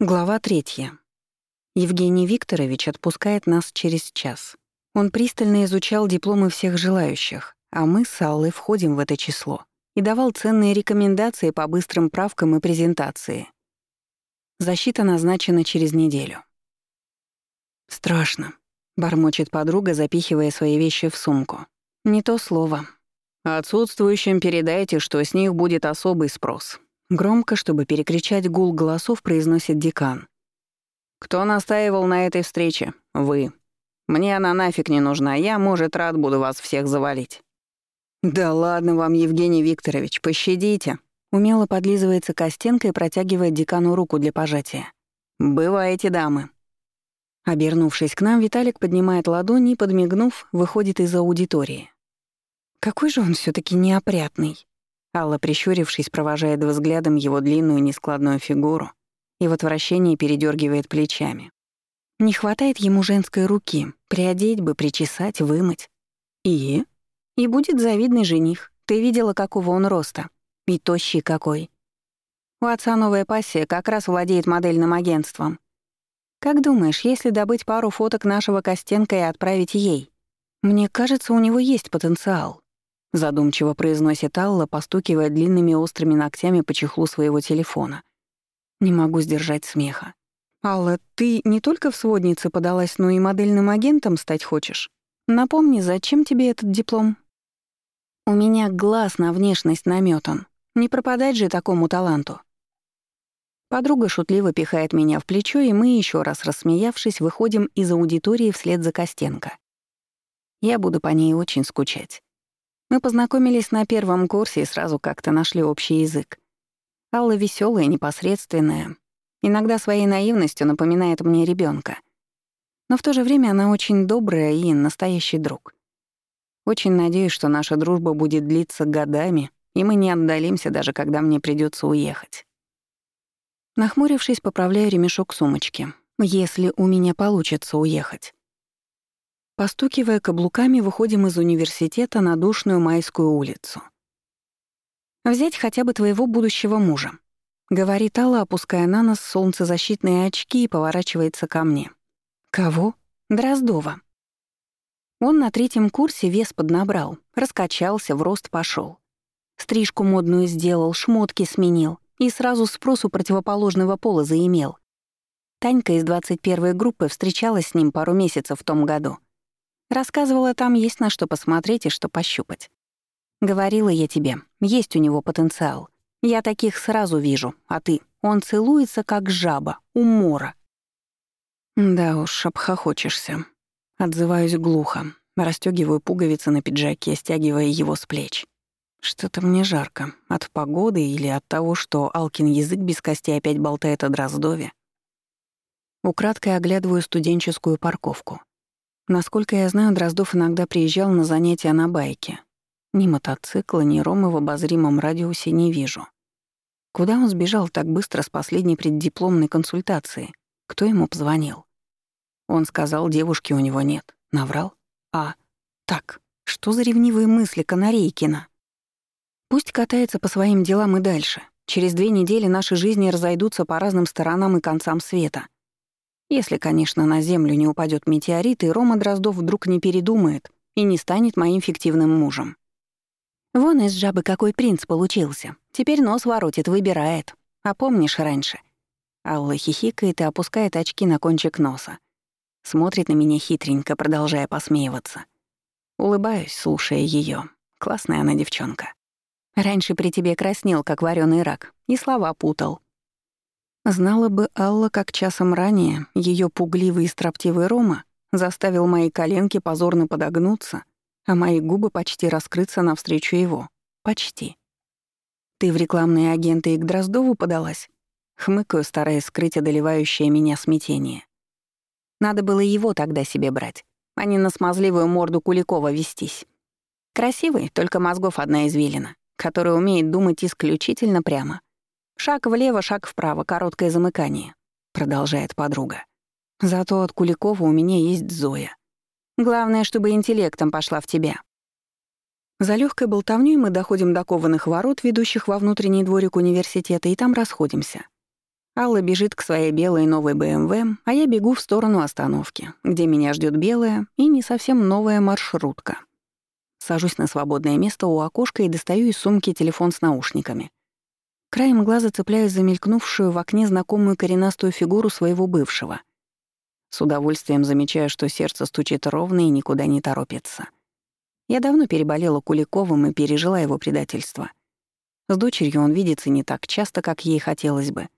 Глава третья. Евгений Викторович отпускает нас через час. Он пристально изучал дипломы всех желающих, а мы с Аллой входим в это число и давал ценные рекомендации по быстрым правкам и презентации. Защита назначена через неделю. «Страшно», — бормочет подруга, запихивая свои вещи в сумку. «Не то слово. Отсутствующим передайте, что с них будет особый спрос. Громко, чтобы перекричать гул голосов, произносит декан. «Кто настаивал на этой встрече? Вы. Мне она нафиг не нужна, я, может, рад буду вас всех завалить». «Да ладно вам, Евгений Викторович, пощадите». Умело подлизывается Костенко и протягивает декану руку для пожатия. «Бываете, дамы». Обернувшись к нам, Виталик поднимает ладони и, подмигнув, выходит из аудитории. Какой же он все таки неопрятный. Алла, прищурившись, провожает взглядом его длинную нескладную фигуру и в отвращении передергивает плечами. Не хватает ему женской руки, приодеть бы, причесать, вымыть. И? И будет завидный жених. Ты видела, какого он роста? И тощий какой. У отца новая пассия как раз владеет модельным агентством. Как думаешь, если добыть пару фоток нашего Костенко и отправить ей? Мне кажется, у него есть потенциал задумчиво произносит Алла, постукивая длинными острыми ногтями по чехлу своего телефона. Не могу сдержать смеха. «Алла, ты не только в своднице подалась, но и модельным агентом стать хочешь? Напомни, зачем тебе этот диплом?» «У меня глаз на внешность намётан. Не пропадать же такому таланту». Подруга шутливо пихает меня в плечо, и мы, еще раз рассмеявшись, выходим из аудитории вслед за Костенко. Я буду по ней очень скучать. Мы познакомились на первом курсе и сразу как-то нашли общий язык. Алла веселая, непосредственная. Иногда своей наивностью напоминает мне ребенка. Но в то же время она очень добрая и настоящий друг. Очень надеюсь, что наша дружба будет длиться годами, и мы не отдалимся, даже когда мне придется уехать. Нахмурившись, поправляю ремешок сумочки. Если у меня получится уехать. Постукивая каблуками, выходим из университета на душную Майскую улицу. «Взять хотя бы твоего будущего мужа», — говорит Алла, опуская на нос солнцезащитные очки и поворачивается ко мне. «Кого?» «Дроздова». Он на третьем курсе вес поднабрал, раскачался, в рост пошел. Стрижку модную сделал, шмотки сменил и сразу спросу противоположного пола заимел. Танька из 21-й группы встречалась с ним пару месяцев в том году. Рассказывала, там есть на что посмотреть и что пощупать. Говорила я тебе, есть у него потенциал. Я таких сразу вижу, а ты? Он целуется, как жаба, у мора. Да уж, обхохочешься. Отзываюсь глухо, расстёгиваю пуговицы на пиджаке, стягивая его с плеч. Что-то мне жарко. От погоды или от того, что Алкин язык без кости опять болтает о Дроздове. Украдкой оглядываю студенческую парковку. Насколько я знаю, Дроздов иногда приезжал на занятия на байке. Ни мотоцикла, ни Ромы в обозримом радиусе не вижу. Куда он сбежал так быстро с последней преддипломной консультации? Кто ему позвонил? Он сказал, девушки у него нет. Наврал? А, так, что за ревнивые мысли Канарейкина? Пусть катается по своим делам и дальше. Через две недели наши жизни разойдутся по разным сторонам и концам света. Если, конечно, на Землю не упадет метеорит, и Рома Дроздов вдруг не передумает и не станет моим фиктивным мужем. Вон из жабы какой принц получился. Теперь нос воротит, выбирает. А помнишь раньше? Алла хихикает и опускает очки на кончик носа. Смотрит на меня хитренько, продолжая посмеиваться. Улыбаюсь, слушая ее. Классная она девчонка. Раньше при тебе краснел, как вареный рак, и слова путал. Знала бы Алла, как часом ранее ее пугливый и строптивый Рома заставил мои коленки позорно подогнуться, а мои губы почти раскрыться навстречу его. Почти. «Ты в рекламные агенты и к Дроздову подалась?» Хмыкаю, стараясь скрыть одолевающее меня смятение. Надо было его тогда себе брать, а не на смазливую морду Куликова вестись. Красивый, только мозгов одна извилина, который умеет думать исключительно прямо. «Шаг влево, шаг вправо, короткое замыкание», — продолжает подруга. «Зато от Куликова у меня есть Зоя. Главное, чтобы интеллектом пошла в тебя». За легкой болтовнёй мы доходим до кованых ворот, ведущих во внутренний дворик университета, и там расходимся. Алла бежит к своей белой новой БМВ, а я бегу в сторону остановки, где меня ждет белая и не совсем новая маршрутка. Сажусь на свободное место у окошка и достаю из сумки телефон с наушниками. Краем глаза цепляюсь за мелькнувшую в окне знакомую коренастую фигуру своего бывшего. С удовольствием замечаю, что сердце стучит ровно и никуда не торопится. Я давно переболела Куликовым и пережила его предательство. С дочерью он видится не так часто, как ей хотелось бы.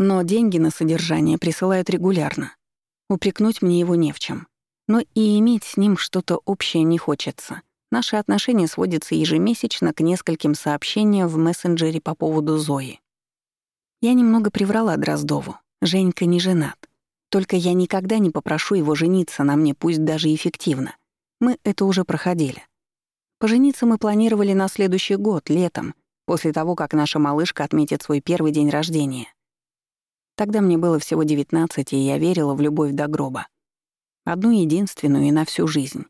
Но деньги на содержание присылают регулярно. Упрекнуть мне его не в чем. Но и иметь с ним что-то общее не хочется. Наши отношения сводятся ежемесячно к нескольким сообщениям в мессенджере по поводу Зои. Я немного приврала Дроздову. Женька не женат. Только я никогда не попрошу его жениться на мне, пусть даже эффективно. Мы это уже проходили. Пожениться мы планировали на следующий год, летом, после того, как наша малышка отметит свой первый день рождения. Тогда мне было всего 19, и я верила в любовь до гроба. Одну единственную и на всю жизнь.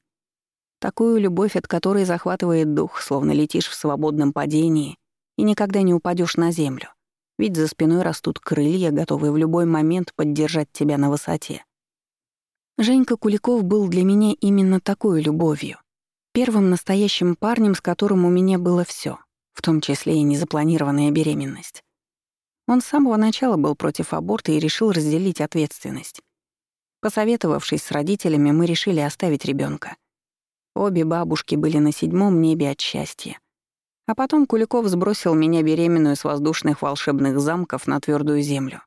Такую любовь, от которой захватывает дух, словно летишь в свободном падении и никогда не упадешь на землю. Ведь за спиной растут крылья, готовые в любой момент поддержать тебя на высоте. Женька Куликов был для меня именно такой любовью. Первым настоящим парнем, с которым у меня было все, в том числе и незапланированная беременность. Он с самого начала был против аборта и решил разделить ответственность. Посоветовавшись с родителями, мы решили оставить ребенка. Обе бабушки были на седьмом небе от счастья. А потом Куликов сбросил меня беременную с воздушных волшебных замков на твердую землю.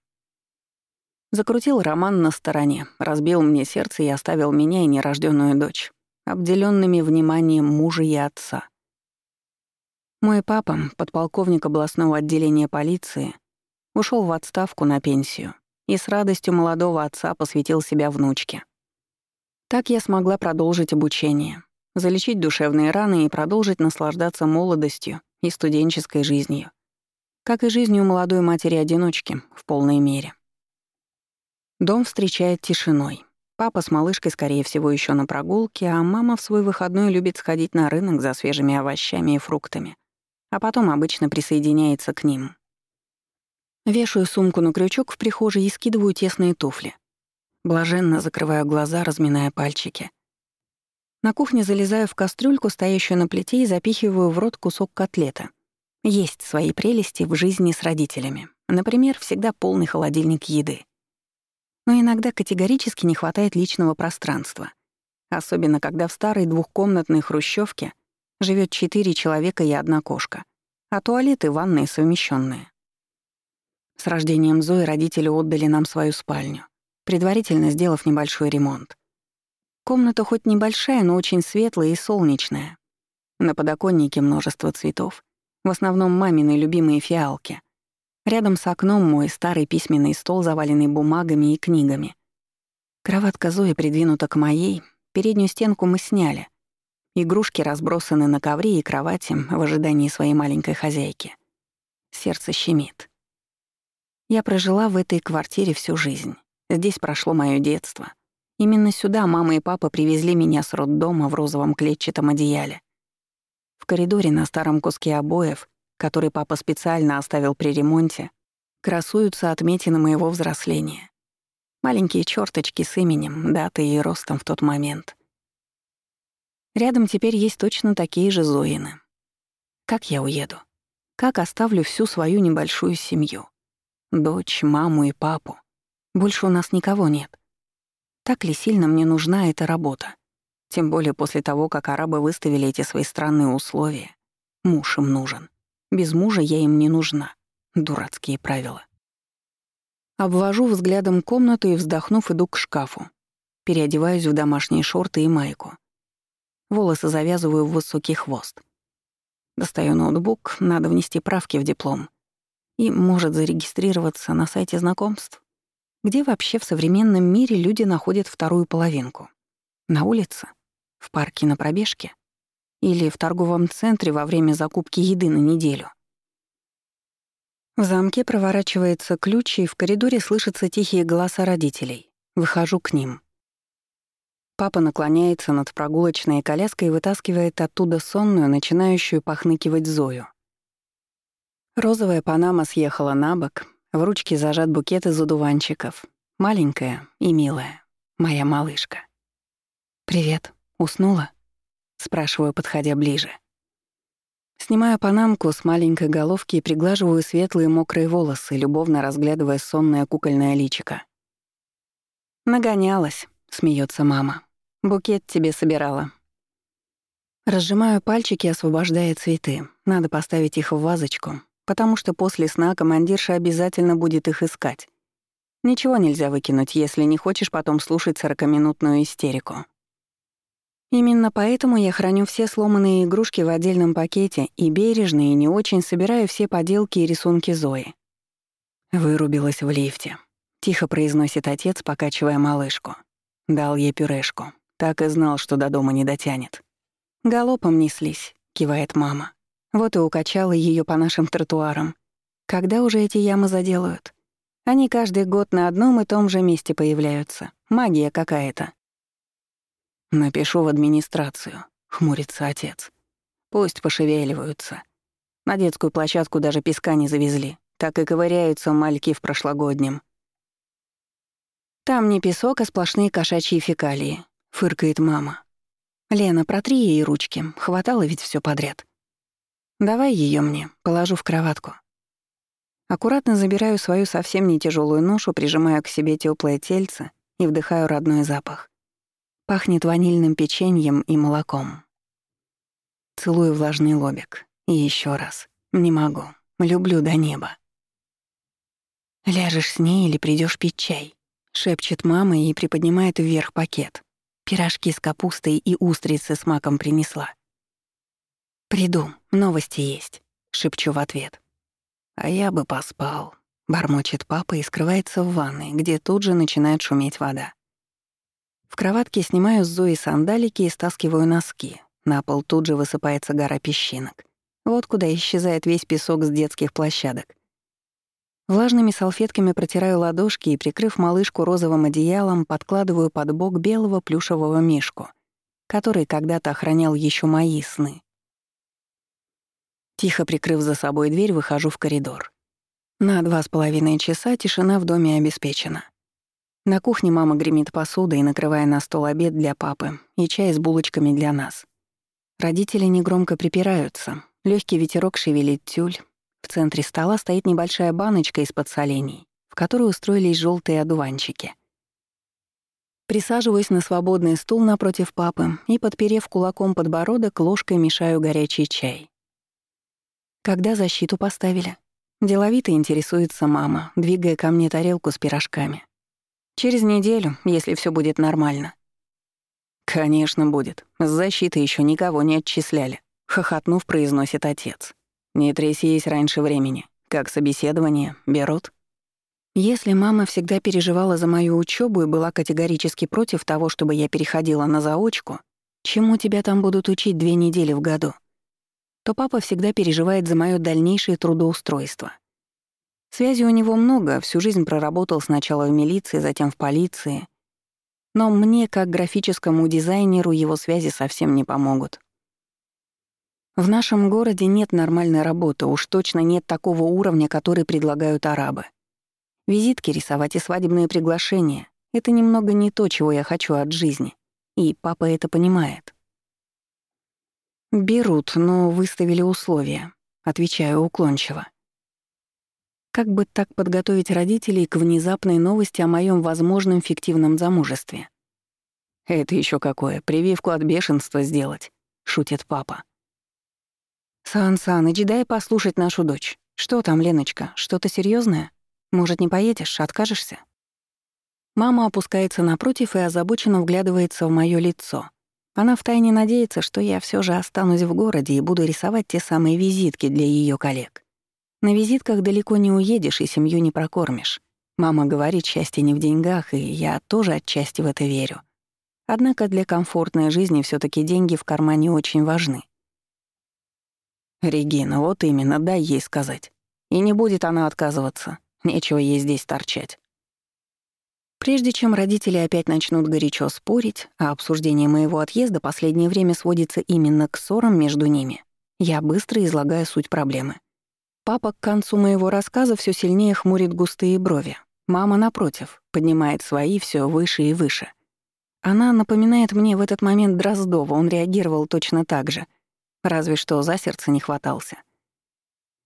Закрутил роман на стороне, разбил мне сердце и оставил меня и нерожденную дочь, обделенными вниманием мужа и отца. Мой папа, подполковник областного отделения полиции, ушел в отставку на пенсию и с радостью молодого отца посвятил себя внучке. Так я смогла продолжить обучение, залечить душевные раны и продолжить наслаждаться молодостью и студенческой жизнью, как и жизнью молодой матери-одиночки в полной мере. Дом встречает тишиной. Папа с малышкой, скорее всего, еще на прогулке, а мама в свой выходной любит сходить на рынок за свежими овощами и фруктами, а потом обычно присоединяется к ним. Вешаю сумку на крючок в прихожей и скидываю тесные туфли. Блаженно закрываю глаза, разминая пальчики. На кухне залезаю в кастрюльку, стоящую на плите, и запихиваю в рот кусок котлета. Есть свои прелести в жизни с родителями. Например, всегда полный холодильник еды. Но иногда категорически не хватает личного пространства. Особенно, когда в старой двухкомнатной хрущевке живет четыре человека и одна кошка, а туалеты и ванные совмещенные. С рождением Зои родители отдали нам свою спальню, предварительно сделав небольшой ремонт. Комната хоть небольшая, но очень светлая и солнечная. На подоконнике множество цветов, в основном мамины любимые фиалки. Рядом с окном мой старый письменный стол, заваленный бумагами и книгами. Кроватка Зои придвинута к моей, переднюю стенку мы сняли. Игрушки разбросаны на ковре и кровати в ожидании своей маленькой хозяйки. Сердце щемит. Я прожила в этой квартире всю жизнь. Здесь прошло моё детство. Именно сюда мама и папа привезли меня с роддома в розовом клетчатом одеяле. В коридоре на старом куске обоев, который папа специально оставил при ремонте, красуются отметины моего взросления. Маленькие черточки с именем, датой и ростом в тот момент. Рядом теперь есть точно такие же Зоины. Как я уеду? Как оставлю всю свою небольшую семью? Дочь, маму и папу. Больше у нас никого нет. Так ли сильно мне нужна эта работа? Тем более после того, как арабы выставили эти свои странные условия. Муж им нужен. Без мужа я им не нужна. Дурацкие правила. Обвожу взглядом комнату и, вздохнув, иду к шкафу. Переодеваюсь в домашние шорты и майку. Волосы завязываю в высокий хвост. Достаю ноутбук, надо внести правки в диплом и может зарегистрироваться на сайте знакомств. Где вообще в современном мире люди находят вторую половинку? На улице? В парке на пробежке? Или в торговом центре во время закупки еды на неделю? В замке проворачивается ключ, и в коридоре слышатся тихие голоса родителей. Выхожу к ним. Папа наклоняется над прогулочной коляской и вытаскивает оттуда сонную, начинающую похныкивать Зою. Розовая панама съехала на бок, В ручке зажат букет из одуванчиков. Маленькая и милая. Моя малышка. «Привет. Уснула?» — спрашиваю, подходя ближе. Снимаю панамку с маленькой головки и приглаживаю светлые мокрые волосы, любовно разглядывая сонное кукольное личико. «Нагонялась», — смеется мама. «Букет тебе собирала». Разжимаю пальчики, освобождая цветы. Надо поставить их в вазочку, потому что после сна командирша обязательно будет их искать. Ничего нельзя выкинуть, если не хочешь потом слушать сорокаминутную истерику. Именно поэтому я храню все сломанные игрушки в отдельном пакете и бережно и не очень собираю все поделки и рисунки Зои. Вырубилась в лифте. Тихо произносит отец, покачивая малышку. Дал ей пюрешку. Так и знал, что до дома не дотянет. «Галопом неслись», — кивает мама. Вот и укачала ее по нашим тротуарам. Когда уже эти ямы заделают? Они каждый год на одном и том же месте появляются. Магия какая-то. «Напишу в администрацию», — хмурится отец. «Пусть пошевеливаются. На детскую площадку даже песка не завезли. Так и ковыряются мальки в прошлогоднем». «Там не песок, а сплошные кошачьи фекалии», — фыркает мама. «Лена, протри ей ручки. Хватало ведь все подряд». «Давай ее мне, положу в кроватку». Аккуратно забираю свою совсем не тяжелую ношу, прижимаю к себе теплое тельце и вдыхаю родной запах. Пахнет ванильным печеньем и молоком. Целую влажный лобик. И еще раз. Не могу. Люблю до неба. «Ляжешь с ней или придешь пить чай?» — шепчет мама и приподнимает вверх пакет. Пирожки с капустой и устрицы с маком принесла. «Приду, новости есть», — шепчу в ответ. «А я бы поспал», — бормочет папа и скрывается в ванной, где тут же начинает шуметь вода. В кроватке снимаю с Зои сандалики и стаскиваю носки. На пол тут же высыпается гора песчинок. Вот куда исчезает весь песок с детских площадок. Влажными салфетками протираю ладошки и, прикрыв малышку розовым одеялом, подкладываю под бок белого плюшевого мишку, который когда-то охранял еще мои сны. Тихо прикрыв за собой дверь, выхожу в коридор. На два с половиной часа тишина в доме обеспечена. На кухне мама гремит посудой, накрывая на стол обед для папы и чай с булочками для нас. Родители негромко припираются. Легкий ветерок шевелит тюль. В центре стола стоит небольшая баночка из-под солений, в которой устроились желтые одуванчики. Присаживаюсь на свободный стул напротив папы и, подперев кулаком подбородок, ложкой мешаю горячий чай. Когда защиту поставили? Деловито интересуется мама, двигая ко мне тарелку с пирожками. Через неделю, если все будет нормально. Конечно, будет. С защиты еще никого не отчисляли. Хохотнув, произносит отец. Не трясись раньше времени. Как собеседование, берут? Если мама всегда переживала за мою учебу и была категорически против того, чтобы я переходила на заочку, чему тебя там будут учить две недели в году, то папа всегда переживает за мое дальнейшее трудоустройство — Связи у него много, всю жизнь проработал сначала в милиции, затем в полиции. Но мне, как графическому дизайнеру, его связи совсем не помогут. В нашем городе нет нормальной работы, уж точно нет такого уровня, который предлагают арабы. Визитки рисовать и свадебные приглашения — это немного не то, чего я хочу от жизни. И папа это понимает. «Берут, но выставили условия», — отвечаю уклончиво. Как бы так подготовить родителей к внезапной новости о моем возможном фиктивном замужестве? «Это еще какое, прививку от бешенства сделать», — шутит папа. «Сан Саныч, дай послушать нашу дочь. Что там, Леночка, что-то серьезное? Может, не поедешь, откажешься?» Мама опускается напротив и озабоченно вглядывается в моё лицо. Она втайне надеется, что я все же останусь в городе и буду рисовать те самые визитки для ее коллег. На визитках далеко не уедешь и семью не прокормишь. Мама говорит, счастье не в деньгах, и я тоже отчасти в это верю. Однако для комфортной жизни все таки деньги в кармане очень важны. Регина, вот именно, дай ей сказать. И не будет она отказываться. Нечего ей здесь торчать. Прежде чем родители опять начнут горячо спорить, а обсуждение моего отъезда последнее время сводится именно к ссорам между ними, я быстро излагаю суть проблемы. Папа к концу моего рассказа все сильнее хмурит густые брови. Мама, напротив, поднимает свои все выше и выше. Она напоминает мне в этот момент Дроздова, он реагировал точно так же. Разве что за сердце не хватался.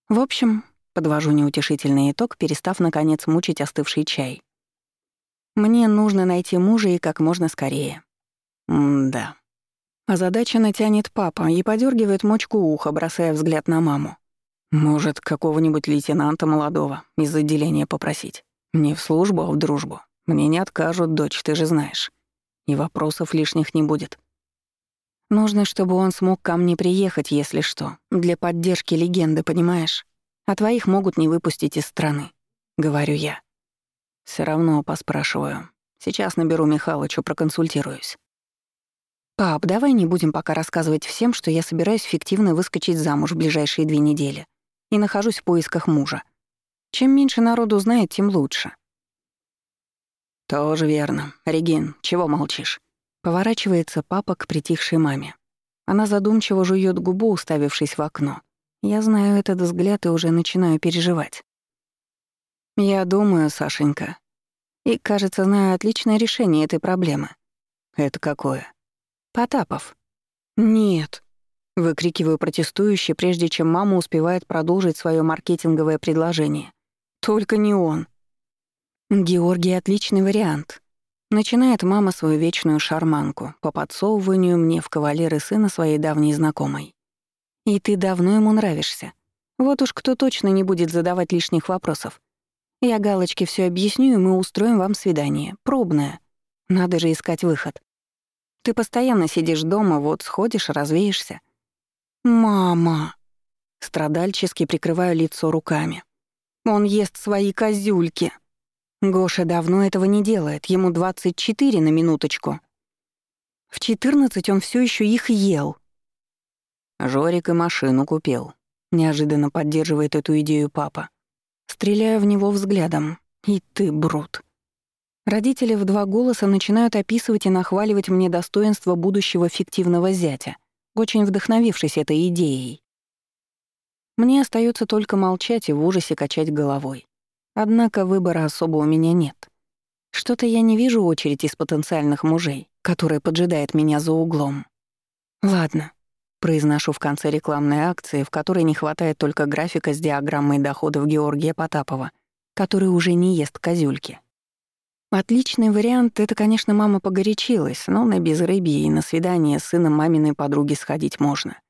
В общем, подвожу неутешительный итог, перестав, наконец, мучить остывший чай. Мне нужно найти мужа и как можно скорее. М-да. Озадаченно тянет папа и подергивает мочку уха, бросая взгляд на маму. Может, какого-нибудь лейтенанта молодого из отделения попросить. Не в службу, а в дружбу. Мне не откажут, дочь, ты же знаешь. И вопросов лишних не будет. Нужно, чтобы он смог ко мне приехать, если что, для поддержки легенды, понимаешь? А твоих могут не выпустить из страны, — говорю я. Все равно поспрашиваю. Сейчас наберу Михалычу, проконсультируюсь. «Пап, давай не будем пока рассказывать всем, что я собираюсь фиктивно выскочить замуж в ближайшие две недели и нахожусь в поисках мужа. Чем меньше народу знает, тем лучше. «Тоже верно. Регин, чего молчишь?» Поворачивается папа к притихшей маме. Она задумчиво жует губу, уставившись в окно. Я знаю этот взгляд и уже начинаю переживать. «Я думаю, Сашенька. И, кажется, знаю отличное решение этой проблемы». «Это какое?» «Потапов». «Нет», — выкрикиваю протестующе, прежде чем мама успевает продолжить свое маркетинговое предложение. Только не он. Георгий — отличный вариант. Начинает мама свою вечную шарманку по подсовыванию мне в кавалеры сына своей давней знакомой. И ты давно ему нравишься. Вот уж кто точно не будет задавать лишних вопросов. Я галочке все объясню, и мы устроим вам свидание. Пробное. Надо же искать выход. Ты постоянно сидишь дома, вот сходишь, развеешься. «Мама!» Страдальчески прикрываю лицо руками. Он ест свои козюльки. Гоша давно этого не делает, ему 24 на минуточку. В 14 он все еще их ел. Жорик и машину купил. Неожиданно поддерживает эту идею папа. Стреляю в него взглядом. И ты, брут. Родители в два голоса начинают описывать и нахваливать мне достоинство будущего фиктивного зятя, очень вдохновившись этой идеей. Мне остается только молчать и в ужасе качать головой. Однако выбора особо у меня нет. Что-то я не вижу очередь из потенциальных мужей, которая поджидает меня за углом. Ладно, произношу в конце рекламной акции, в которой не хватает только графика с диаграммой доходов Георгия Потапова, который уже не ест козюльки. Отличный вариант — это, конечно, мама погорячилась, но на безрыбье и на свидание с сыном маминой подруги сходить можно.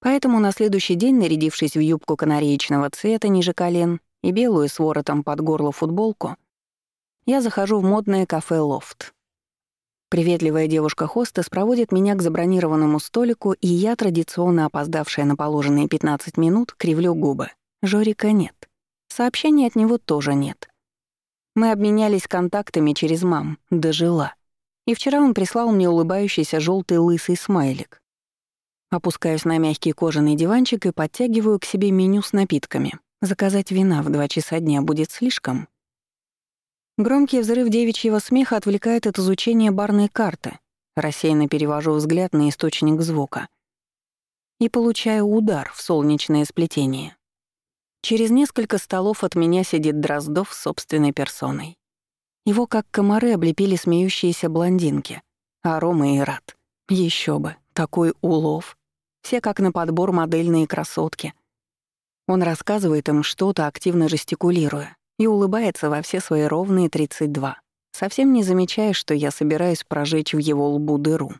Поэтому на следующий день, нарядившись в юбку канареечного цвета ниже колен и белую с воротом под горло футболку, я захожу в модное кафе «Лофт». Приветливая девушка-хостес проводит меня к забронированному столику, и я, традиционно опоздавшая на положенные 15 минут, кривлю губы. Жорика нет. Сообщений от него тоже нет. Мы обменялись контактами через мам, дожила. И вчера он прислал мне улыбающийся желтый лысый смайлик. Опускаюсь на мягкий кожаный диванчик и подтягиваю к себе меню с напитками. Заказать вина в два часа дня будет слишком. Громкий взрыв девичьего смеха отвлекает от изучения барной карты. Рассеянно перевожу взгляд на источник звука. И получаю удар в солнечное сплетение. Через несколько столов от меня сидит Дроздов собственной персоной. Его как комары облепили смеющиеся блондинки. А Рома и Рад. Еще бы, такой улов. Все как на подбор модельные красотки. Он рассказывает им что-то, активно жестикулируя, и улыбается во все свои ровные 32, совсем не замечая, что я собираюсь прожечь в его лбу дыру.